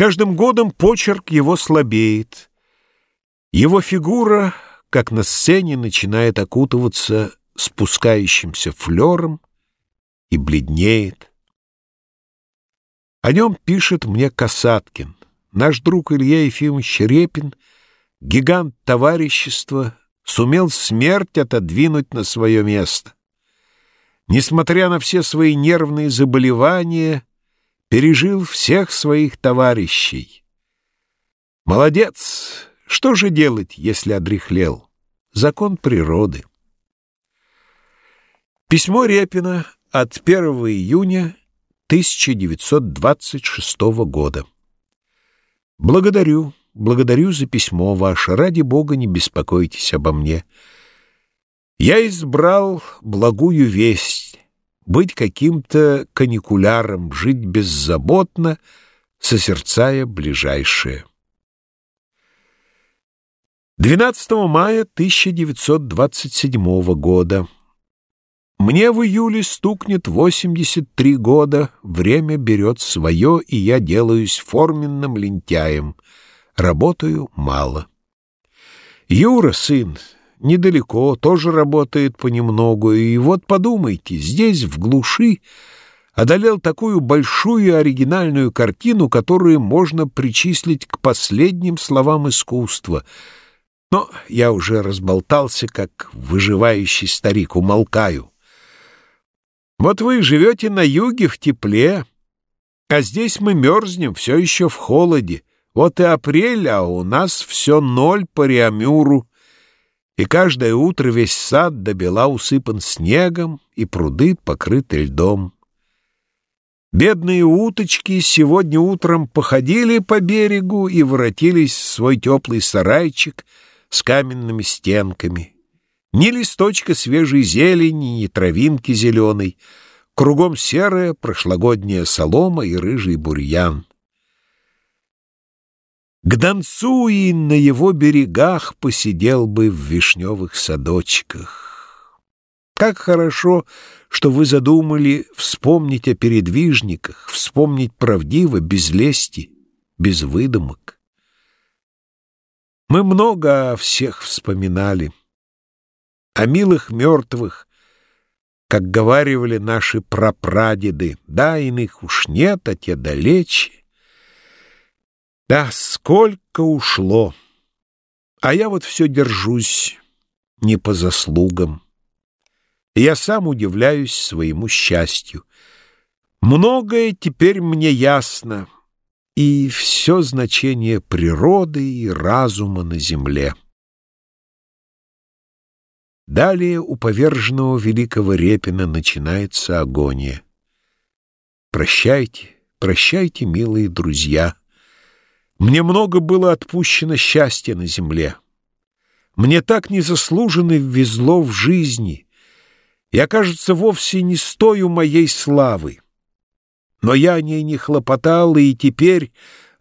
каждым годом почерк его слабеет. Его фигура, как на сцене, начинает окутываться спускающимся флером и бледнеет. О нем пишет мне Касаткин, наш друг Илья Ефимович Репин, гигант товарищества, сумел смерть отодвинуть на свое место. Несмотря на все свои нервные заболевания, пережил всех своих товарищей. Молодец! Что же делать, если одряхлел? Закон природы. Письмо Репина от 1 июня 1926 года. Благодарю, благодарю за письмо ваше. Ради Бога, не беспокойтесь обо мне. Я избрал благую весть — быть каким-то каникуляром, жить беззаботно, созерцая ближайшее. 12 мая 1927 года. Мне в июле стукнет 83 года, время берет свое, и я делаюсь форменным лентяем. Работаю мало. Юра, сын, недалеко, тоже работает понемногу, и вот подумайте, здесь, в глуши, одолел такую большую оригинальную картину, которую можно причислить к последним словам искусства. Но я уже разболтался, как выживающий старик, умолкаю. Вот вы живете на юге в тепле, а здесь мы мерзнем все еще в холоде. Вот и апрель, а у нас все ноль по Реамюру и каждое утро весь сад до бела усыпан снегом, и пруды покрыты льдом. Бедные уточки сегодня утром походили по берегу и воротились в свой теплый сарайчик с каменными стенками. Ни листочка свежей зелени, ни травинки зеленой, кругом серая прошлогодняя солома и рыжий бурьян. К Донцу и на его берегах посидел бы в вишневых садочках. Как хорошо, что вы задумали вспомнить о передвижниках, вспомнить правдиво, без лести, без выдумок. Мы много о всех вспоминали, о милых мертвых, как говаривали наши прапрадеды, да, иных уж нет, а те далече. Да, сколько ушло! А я вот все держусь не по заслугам. я сам удивляюсь своему счастью. Многое теперь мне ясно, и все значение природы и разума на земле. Далее у поверженного великого Репина начинается агония. Прощайте, прощайте, милые друзья. Мне много было отпущено счастья на земле. Мне так незаслуженно везло в жизни. Я, кажется, вовсе не стою моей славы. Но я о ней не хлопотал, и теперь,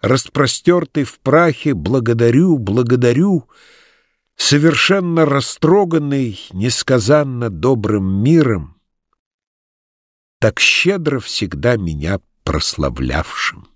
распростертый в прахе, благодарю, благодарю, совершенно растроганный несказанно добрым миром, так щедро всегда меня прославлявшим.